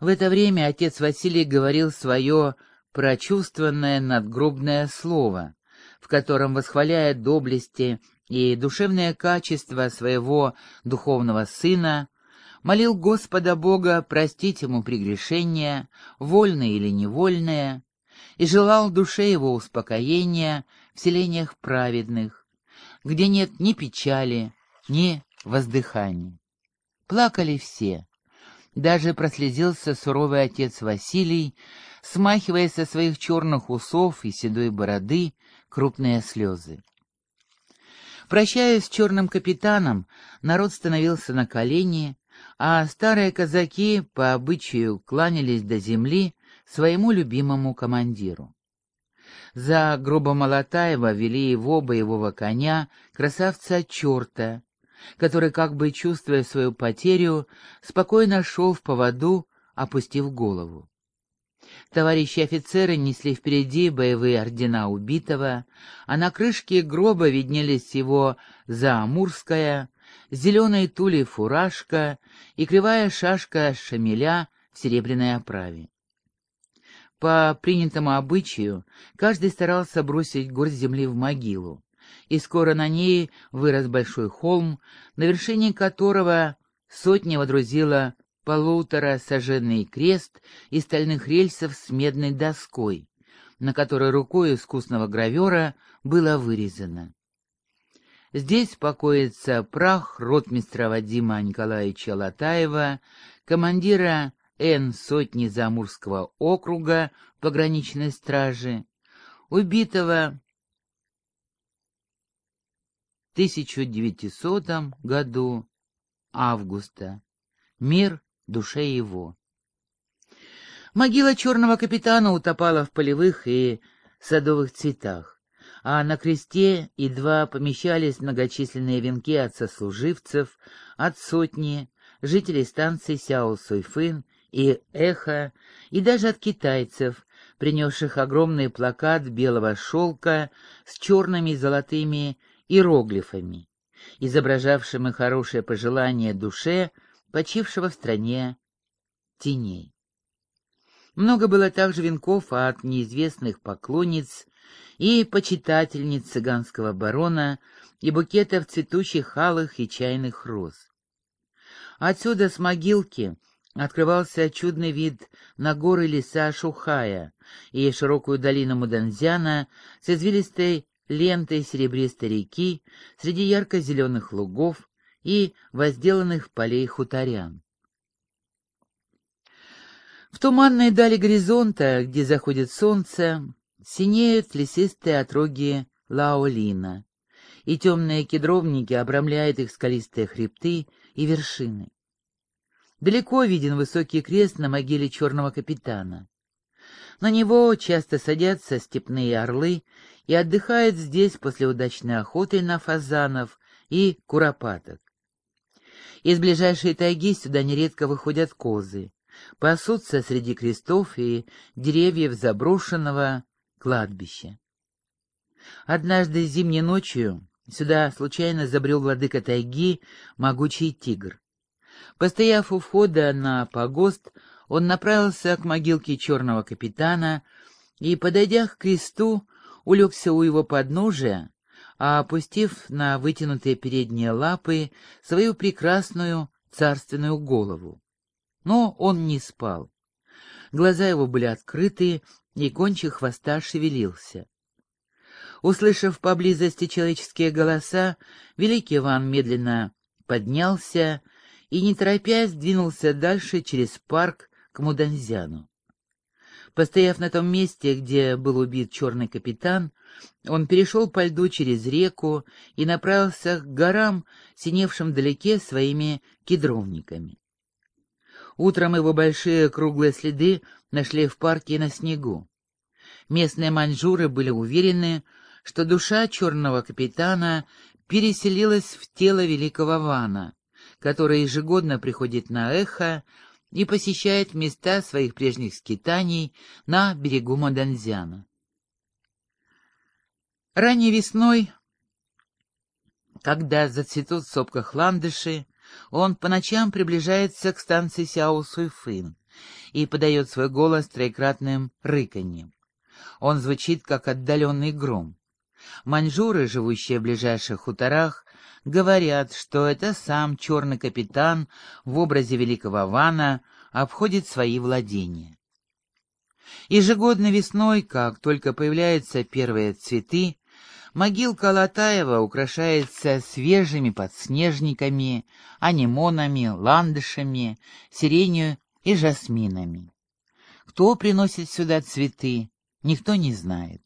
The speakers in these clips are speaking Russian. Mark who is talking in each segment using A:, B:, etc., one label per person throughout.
A: В это время отец Василий говорил свое прочувствованное надгробное слово, в котором восхваляет доблести и душевное качество своего духовного сына, молил Господа Бога простить ему прегрешения, вольные или невольные, и желал душе его успокоения в селениях праведных, где нет ни печали, ни воздыхания. Плакали все. Даже прослезился суровый отец Василий, смахивая со своих черных усов и седой бороды крупные слезы. Прощаясь с черным капитаном, народ становился на колени, а старые казаки по обычаю кланялись до земли своему любимому командиру. За Грубомолотаева вели его боевого коня, красавца черта, который, как бы чувствуя свою потерю, спокойно шел в поводу, опустив голову. Товарищи офицеры несли впереди боевые ордена убитого, а на крышке гроба виднелись его заамурская, зеленой тулей фуражка и кривая шашка шамиля в серебряной оправе. По принятому обычаю каждый старался бросить горсть земли в могилу, и скоро на ней вырос большой холм, на вершине которого сотня водрузила полутора сожженный крест из стальных рельсов с медной доской, на которой рукой искусного гравера было вырезано. Здесь покоится прах ротмистра Вадима Николаевича Латаева, командира Н сотни Замурского округа пограничной стражи, убитого 1900 году августа. Мир душе его. Могила черного капитана утопала в полевых и садовых цветах, а на кресте едва помещались многочисленные венки от сослуживцев, от сотни, жителей станции Сяо-Суйфын и Эхо, и даже от китайцев, принесших огромный плакат белого шелка с черными и золотыми иероглифами, изображавшими хорошее пожелание душе, почившего в стране теней. Много было также венков от неизвестных поклонниц и почитательниц цыганского барона и букетов цветущих алых и чайных роз. Отсюда с могилки открывался чудный вид на горы леса Шухая и широкую долину Муданзяна с извилистой лентой серебристой реки среди ярко-зеленых лугов и возделанных полей хуторян. В туманной дали горизонта, где заходит солнце, синеют лесистые отроги Лаолина, и темные кедровники обрамляют их скалистые хребты и вершины. Далеко виден высокий крест на могиле черного капитана. На него часто садятся степные орлы и отдыхают здесь после удачной охоты на фазанов и куропаток. Из ближайшей тайги сюда нередко выходят козы, пасутся среди крестов и деревьев заброшенного кладбища. Однажды зимней ночью сюда случайно забрел владыка тайги, могучий тигр. Постояв у входа на погост, он направился к могилке черного капитана и, подойдя к кресту, улегся у его подножия, а опустив на вытянутые передние лапы свою прекрасную царственную голову. Но он не спал. Глаза его были открыты, и кончик хвоста шевелился. Услышав поблизости человеческие голоса, великий Иван медленно поднялся и, не торопясь, двинулся дальше через парк к Муданзяну. Постояв на том месте, где был убит черный капитан, он перешел по льду через реку и направился к горам, синевшим вдалеке своими кедровниками. Утром его большие круглые следы нашли в парке на снегу. Местные маньчжуры были уверены, что душа черного капитана переселилась в тело великого Вана, который ежегодно приходит на эхо и посещает места своих прежних скитаний на берегу Маданзяна. Ранней весной, когда зацветут в сопках ландыши, он по ночам приближается к станции Сяо-Суйфын и подает свой голос троекратным рыканьем. Он звучит, как отдаленный гром. Маньчжуры, живущие в ближайших хуторах, говорят, что это сам черный капитан в образе великого Вана обходит свои владения. Ежегодно весной, как только появляются первые цветы, могилка Алатаева украшается свежими подснежниками, анимонами, ландышами, сиренью и жасминами. Кто приносит сюда цветы, никто не знает.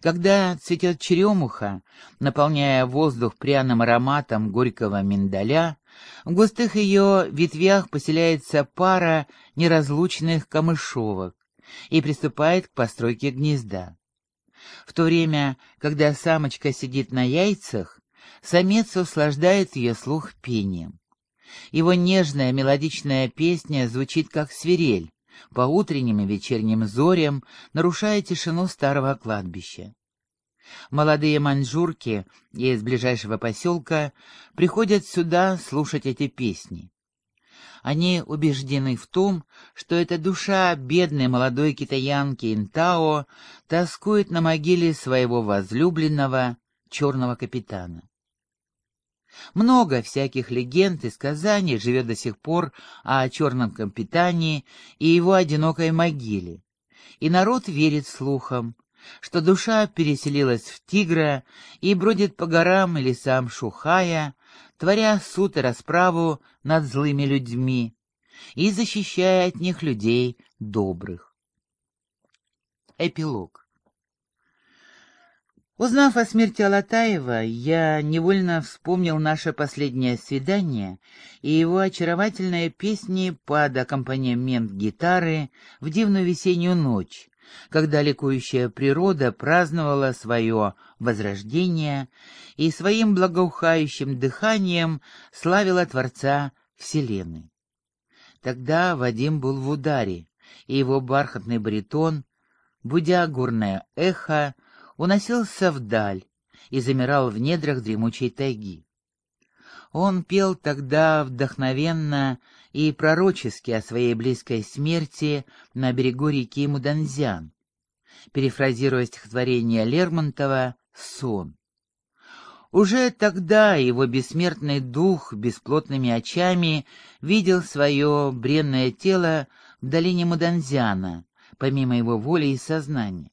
A: Когда цветет черемуха, наполняя воздух пряным ароматом горького миндаля, в густых ее ветвях поселяется пара неразлучных камышовок и приступает к постройке гнезда. В то время, когда самочка сидит на яйцах, самец услаждает ее слух пением. Его нежная мелодичная песня звучит как свирель, по утренним и вечерним зорям, нарушая тишину старого кладбища. Молодые маньчжурки из ближайшего поселка приходят сюда слушать эти песни. Они убеждены в том, что эта душа бедной молодой китаянки Интао тоскует на могиле своего возлюбленного черного капитана. Много всяких легенд и сказаний живет до сих пор о черном капитане и его одинокой могиле, и народ верит слухам, что душа переселилась в тигра и бродит по горам и лесам Шухая, творя суд и расправу над злыми людьми и защищая от них людей добрых. Эпилог Узнав о смерти Алатаева, я невольно вспомнил наше последнее свидание и его очаровательные песни под аккомпанемент гитары в дивную весеннюю ночь, когда ликующая природа праздновала свое возрождение и своим благоухающим дыханием славила Творца Вселенной. Тогда Вадим был в ударе, и его бархатный баритон, будя горное эхо, уносился вдаль и замирал в недрах дремучей тайги. Он пел тогда вдохновенно и пророчески о своей близкой смерти на берегу реки Муданзян, перефразируя стихотворение Лермонтова «Сон». Уже тогда его бессмертный дух бесплотными очами видел свое бренное тело в долине Муданзяна, помимо его воли и сознания.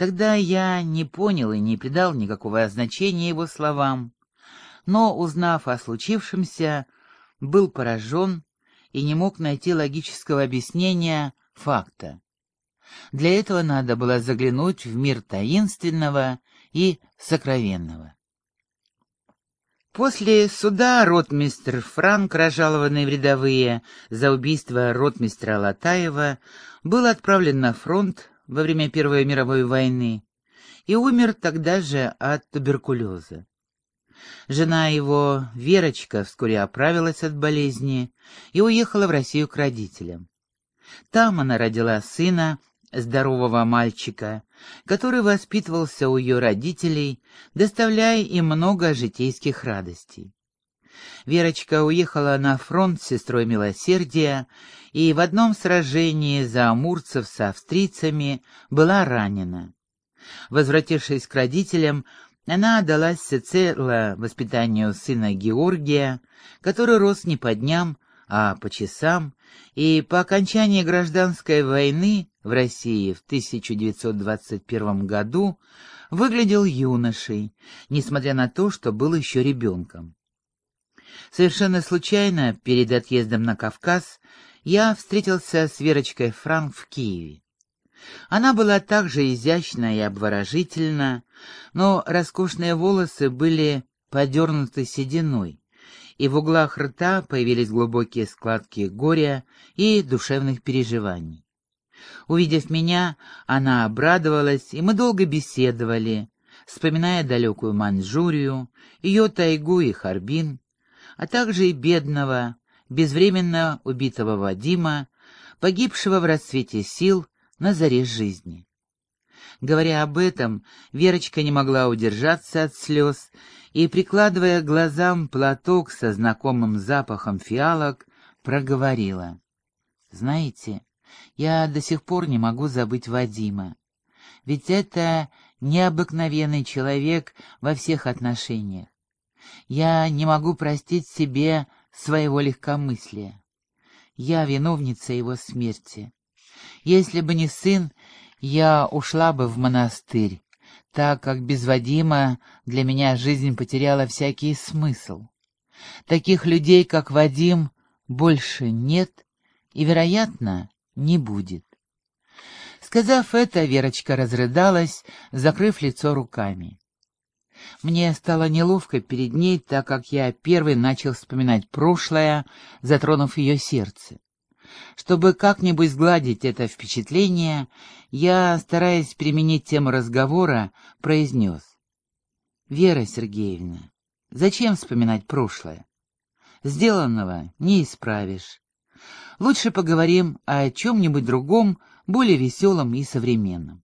A: Тогда я не понял и не придал никакого значения его словам, но, узнав о случившемся, был поражен и не мог найти логического объяснения факта. Для этого надо было заглянуть в мир таинственного и сокровенного. После суда ротмистр Франк, разжалованный в рядовые за убийство ротмистра Латаева, был отправлен на фронт во время Первой мировой войны и умер тогда же от туберкулеза. Жена его, Верочка, вскоре оправилась от болезни и уехала в Россию к родителям. Там она родила сына, здорового мальчика, который воспитывался у ее родителей, доставляя им много житейских радостей. Верочка уехала на фронт с сестрой Милосердия и в одном сражении за амурцев с австрийцами была ранена. Возвратившись к родителям, она отдалась всецело воспитанию сына Георгия, который рос не по дням, а по часам, и по окончании гражданской войны в России в 1921 году выглядел юношей, несмотря на то, что был еще ребенком. Совершенно случайно, перед отъездом на Кавказ, я встретился с Верочкой Франк в Киеве. Она была также изящна и обворожительна, но роскошные волосы были подернуты сединой, и в углах рта появились глубокие складки горя и душевных переживаний. Увидев меня, она обрадовалась, и мы долго беседовали, вспоминая далекую Маньчжурию, ее тайгу и Харбин, а также и бедного, безвременно убитого Вадима, погибшего в расцвете сил на заре жизни. Говоря об этом, Верочка не могла удержаться от слез и, прикладывая к глазам платок со знакомым запахом фиалок, проговорила. Знаете, я до сих пор не могу забыть Вадима. Ведь это необыкновенный человек во всех отношениях. Я не могу простить себе своего легкомыслия. Я виновница его смерти. Если бы не сын, я ушла бы в монастырь, так как без Вадима для меня жизнь потеряла всякий смысл. Таких людей, как Вадим, больше нет и, вероятно, не будет. Сказав это, Верочка разрыдалась, закрыв лицо руками. Мне стало неловко перед ней, так как я первый начал вспоминать прошлое, затронув ее сердце. Чтобы как-нибудь сгладить это впечатление, я, стараясь применить тему разговора, произнес. «Вера Сергеевна, зачем вспоминать прошлое? Сделанного не исправишь. Лучше поговорим о чем-нибудь другом, более веселом и современном.